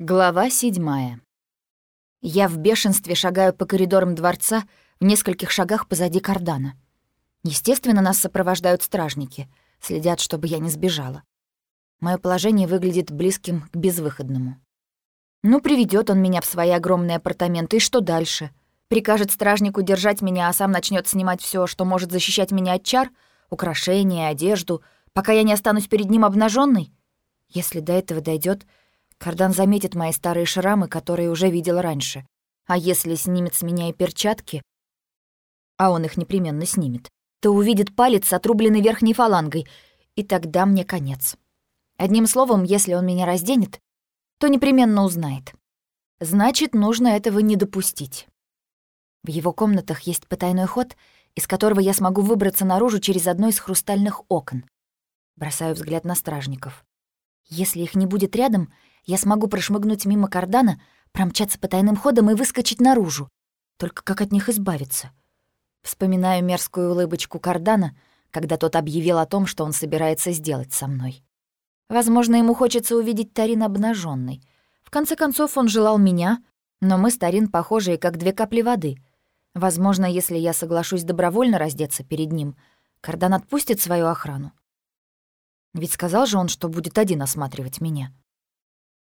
Глава седьмая. Я в бешенстве шагаю по коридорам дворца в нескольких шагах позади кардана. Естественно, нас сопровождают стражники, следят, чтобы я не сбежала. Мое положение выглядит близким к безвыходному. Ну, приведет он меня в свои огромные апартаменты, и что дальше? Прикажет стражнику держать меня, а сам начнет снимать все, что может защищать меня от чар, украшения, одежду, пока я не останусь перед ним обнаженной? Если до этого дойдет, Кардан заметит мои старые шрамы, которые уже видел раньше. А если снимет с меня и перчатки, а он их непременно снимет, то увидит палец с отрубленной верхней фалангой, и тогда мне конец. Одним словом, если он меня разденет, то непременно узнает. Значит, нужно этого не допустить. В его комнатах есть потайной ход, из которого я смогу выбраться наружу через одно из хрустальных окон. Бросаю взгляд на стражников. Если их не будет рядом, я смогу прошмыгнуть мимо кардана, промчаться по тайным ходам и выскочить наружу. Только как от них избавиться? Вспоминаю мерзкую улыбочку кардана, когда тот объявил о том, что он собирается сделать со мной. Возможно, ему хочется увидеть Тарин обнаженной. В конце концов, он желал меня, но мы с Тарин похожие, как две капли воды. Возможно, если я соглашусь добровольно раздеться перед ним, Кардан отпустит свою охрану. Ведь сказал же он, что будет один осматривать меня.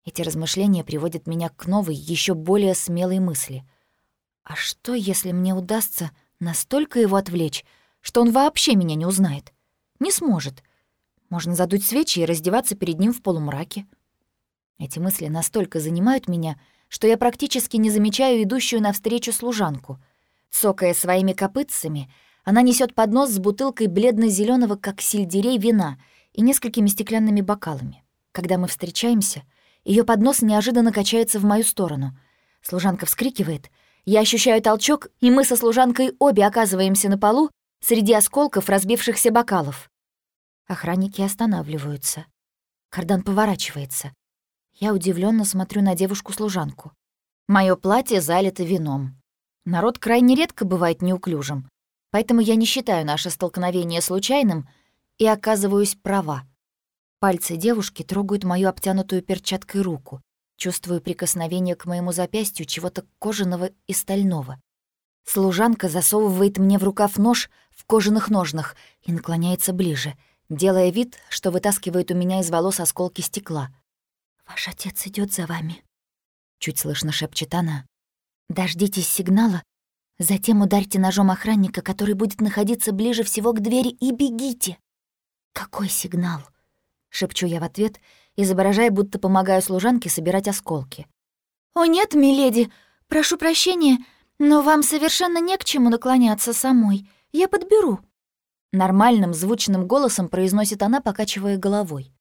Эти размышления приводят меня к новой, еще более смелой мысли. А что, если мне удастся настолько его отвлечь, что он вообще меня не узнает? Не сможет. Можно задуть свечи и раздеваться перед ним в полумраке. Эти мысли настолько занимают меня, что я практически не замечаю идущую навстречу служанку. Цокая своими копытцами, она несет поднос с бутылкой бледно зеленого как сельдерей, вина и несколькими стеклянными бокалами. Когда мы встречаемся — ее поднос неожиданно качается в мою сторону. Служанка вскрикивает. Я ощущаю толчок, и мы со служанкой обе оказываемся на полу среди осколков разбившихся бокалов. Охранники останавливаются. Кардан поворачивается. Я удивленно смотрю на девушку-служанку. Моё платье залито вином. Народ крайне редко бывает неуклюжим, поэтому я не считаю наше столкновение случайным и оказываюсь права. Пальцы девушки трогают мою обтянутую перчаткой руку. Чувствую прикосновение к моему запястью чего-то кожаного и стального. Служанка засовывает мне в рукав нож в кожаных ножнах и наклоняется ближе, делая вид, что вытаскивает у меня из волос осколки стекла. «Ваш отец идет за вами», — чуть слышно шепчет она. «Дождитесь сигнала, затем ударьте ножом охранника, который будет находиться ближе всего к двери, и бегите». «Какой сигнал?» шепчу я в ответ, изображая, будто помогаю служанке собирать осколки. «О нет, миледи, прошу прощения, но вам совершенно не к чему наклоняться самой. Я подберу». Нормальным, звучным голосом произносит она, покачивая головой.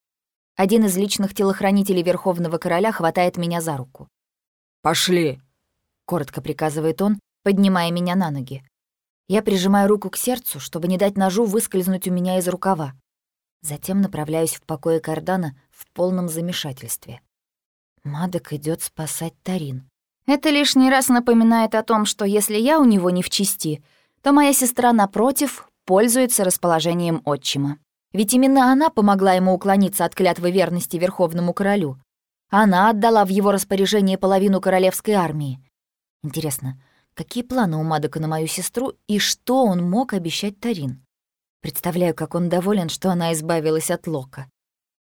Один из личных телохранителей Верховного Короля хватает меня за руку. «Пошли!» — коротко приказывает он, поднимая меня на ноги. Я прижимаю руку к сердцу, чтобы не дать ножу выскользнуть у меня из рукава. Затем направляюсь в покое Кардана в полном замешательстве. Мадок идет спасать Тарин. Это лишний раз напоминает о том, что если я у него не в чести, то моя сестра, напротив, пользуется расположением отчима. Ведь именно она помогла ему уклониться от клятвы верности Верховному Королю. Она отдала в его распоряжение половину королевской армии. Интересно, какие планы у Мадока на мою сестру и что он мог обещать Тарин? Представляю, как он доволен, что она избавилась от Лока.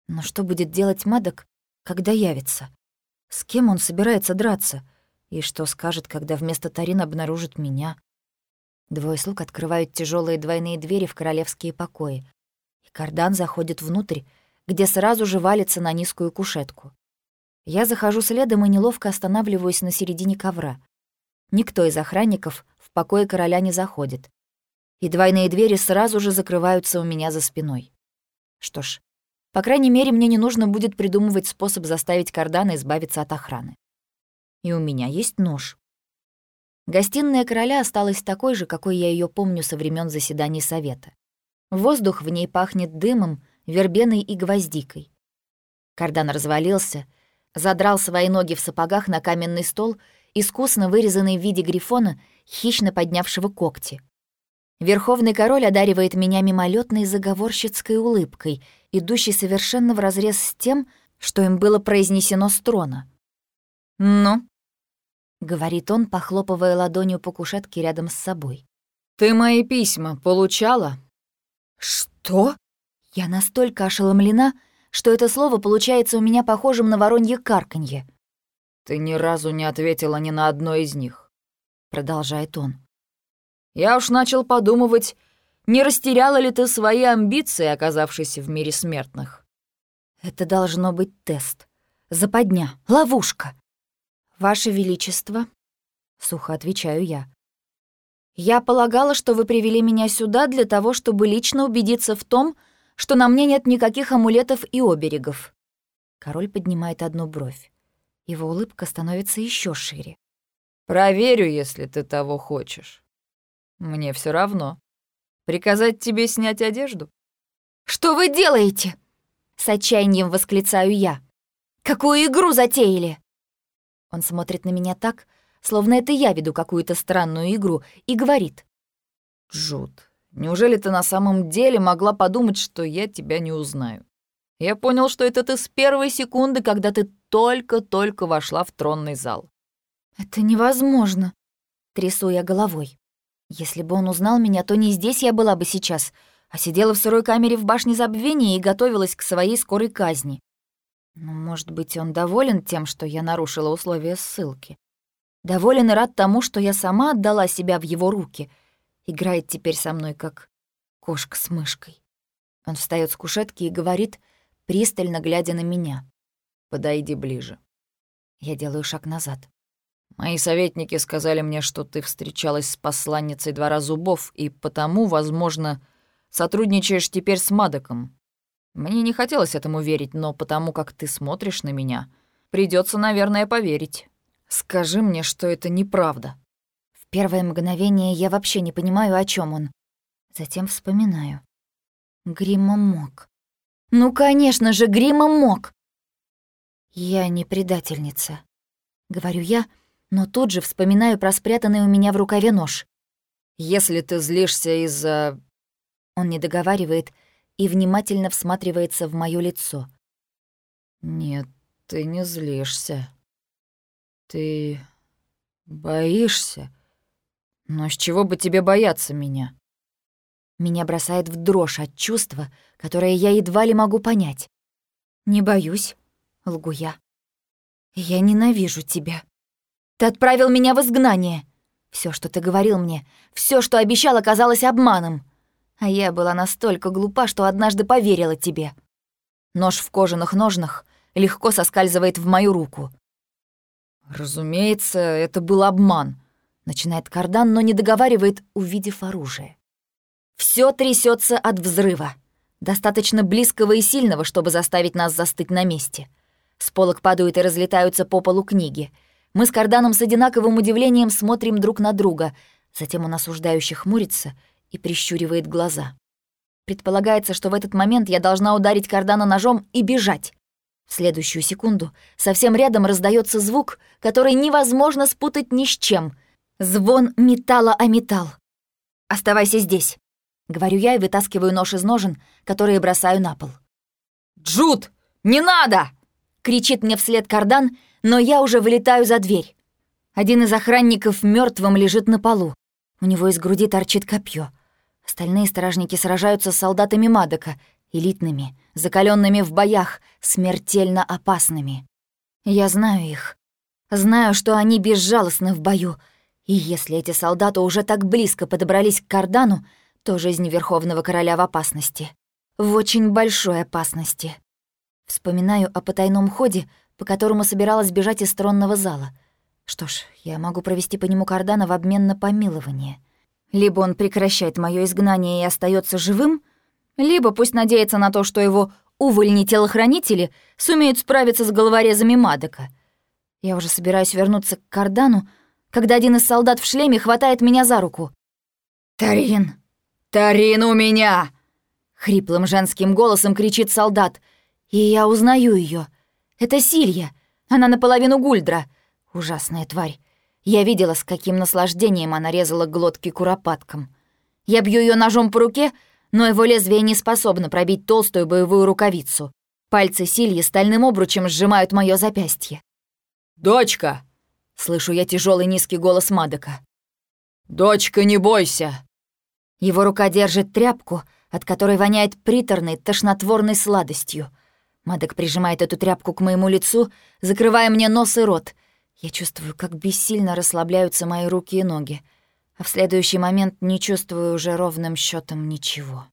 Но что будет делать Мадок, когда явится? С кем он собирается драться? И что скажет, когда вместо Тарин обнаружит меня? Двое слуг открывают тяжелые двойные двери в королевские покои. И кардан заходит внутрь, где сразу же валится на низкую кушетку. Я захожу следом и неловко останавливаюсь на середине ковра. Никто из охранников в покое короля не заходит и двойные двери сразу же закрываются у меня за спиной. Что ж, по крайней мере, мне не нужно будет придумывать способ заставить Кардана избавиться от охраны. И у меня есть нож. Гостиная короля осталась такой же, какой я ее помню со времен заседаний совета. Воздух в ней пахнет дымом, вербеной и гвоздикой. Кардан развалился, задрал свои ноги в сапогах на каменный стол, искусно вырезанный в виде грифона, хищно поднявшего когти — Верховный король одаривает меня мимолетной заговорщицкой улыбкой, идущей совершенно вразрез с тем, что им было произнесено с трона. «Ну?» — говорит он, похлопывая ладонью по кушетке рядом с собой. «Ты мои письма получала?» «Что?» Я настолько ошеломлена, что это слово получается у меня похожим на воронье карканье. «Ты ни разу не ответила ни на одно из них», — продолжает он. «Я уж начал подумывать, не растеряла ли ты свои амбиции, оказавшись в мире смертных?» «Это должно быть тест. Западня, ловушка». «Ваше Величество», — сухо отвечаю я. «Я полагала, что вы привели меня сюда для того, чтобы лично убедиться в том, что на мне нет никаких амулетов и оберегов». Король поднимает одну бровь. Его улыбка становится еще шире. «Проверю, если ты того хочешь. Мне все равно. Приказать тебе снять одежду?» «Что вы делаете?» С отчаянием восклицаю я. «Какую игру затеяли?» Он смотрит на меня так, словно это я веду какую-то странную игру, и говорит. «Джуд, неужели ты на самом деле могла подумать, что я тебя не узнаю? Я понял, что это ты с первой секунды, когда ты только-только вошла в тронный зал». «Это невозможно», — трясу я головой. «Если бы он узнал меня, то не здесь я была бы сейчас, а сидела в сырой камере в башне забвения и готовилась к своей скорой казни. Ну, может быть, он доволен тем, что я нарушила условия ссылки. Доволен и рад тому, что я сама отдала себя в его руки. Играет теперь со мной, как кошка с мышкой. Он встает с кушетки и говорит, пристально глядя на меня. «Подойди ближе». Я делаю шаг назад. «Мои советники сказали мне, что ты встречалась с посланницей двора зубов, и потому, возможно, сотрудничаешь теперь с Мадоком. Мне не хотелось этому верить, но потому как ты смотришь на меня, придется, наверное, поверить. Скажи мне, что это неправда». В первое мгновение я вообще не понимаю, о чем он. Затем вспоминаю. Грима мог. Ну, конечно же, Грима мог. Я не предательница. Говорю я, но тут же вспоминаю про спрятанный у меня в рукаве нож. «Если ты злишься из-за...» Он не договаривает, и внимательно всматривается в моё лицо. «Нет, ты не злишься. Ты боишься? Но с чего бы тебе бояться меня?» Меня бросает в дрожь от чувства, которое я едва ли могу понять. «Не боюсь», — лгу я. «Я ненавижу тебя. Ты отправил меня в изгнание. Все, что ты говорил мне, все, что обещал, оказалось обманом. А я была настолько глупа, что однажды поверила тебе. Нож в кожаных ножнах легко соскальзывает в мою руку. «Разумеется, это был обман», — начинает кардан, но не договаривает, увидев оружие. Все трясется от взрыва, достаточно близкого и сильного, чтобы заставить нас застыть на месте. С полок падают и разлетаются по полу книги. Мы с карданом с одинаковым удивлением смотрим друг на друга. Затем он осуждающе хмурится — и прищуривает глаза. Предполагается, что в этот момент я должна ударить кардана ножом и бежать. В следующую секунду совсем рядом раздается звук, который невозможно спутать ни с чем. Звон металла о металл. «Оставайся здесь», — говорю я и вытаскиваю нож из ножен, которые бросаю на пол. «Джуд, не надо!» — кричит мне вслед кардан, но я уже вылетаю за дверь. Один из охранников мертвым лежит на полу. У него из груди торчит копье. Остальные стражники сражаются с солдатами Мадока, элитными, закаленными в боях, смертельно опасными. Я знаю их. Знаю, что они безжалостны в бою. И если эти солдаты уже так близко подобрались к Кардану, то жизнь Верховного Короля в опасности. В очень большой опасности. Вспоминаю о потайном ходе, по которому собиралась бежать из тронного зала. Что ж, я могу провести по нему Кардана в обмен на помилование — либо он прекращает мое изгнание и остается живым, либо пусть надеется на то, что его увольни-телохранители сумеют справиться с головорезами Мадока. Я уже собираюсь вернуться к Кардану, когда один из солдат в шлеме хватает меня за руку. «Тарин! Тарин у меня!» Хриплым женским голосом кричит солдат, и я узнаю ее. Это Силья. Она наполовину гульдра. Ужасная тварь. Я видела, с каким наслаждением она резала глотки куропаткам. Я бью ее ножом по руке, но его лезвие не способно пробить толстую боевую рукавицу. Пальцы Сильи стальным обручем сжимают мое запястье. «Дочка!» — слышу я тяжелый низкий голос Мадока. «Дочка, не бойся!» Его рука держит тряпку, от которой воняет приторной, тошнотворной сладостью. Мадок прижимает эту тряпку к моему лицу, закрывая мне нос и рот. Я чувствую, как бессильно расслабляются мои руки и ноги, а в следующий момент не чувствую уже ровным счетом ничего.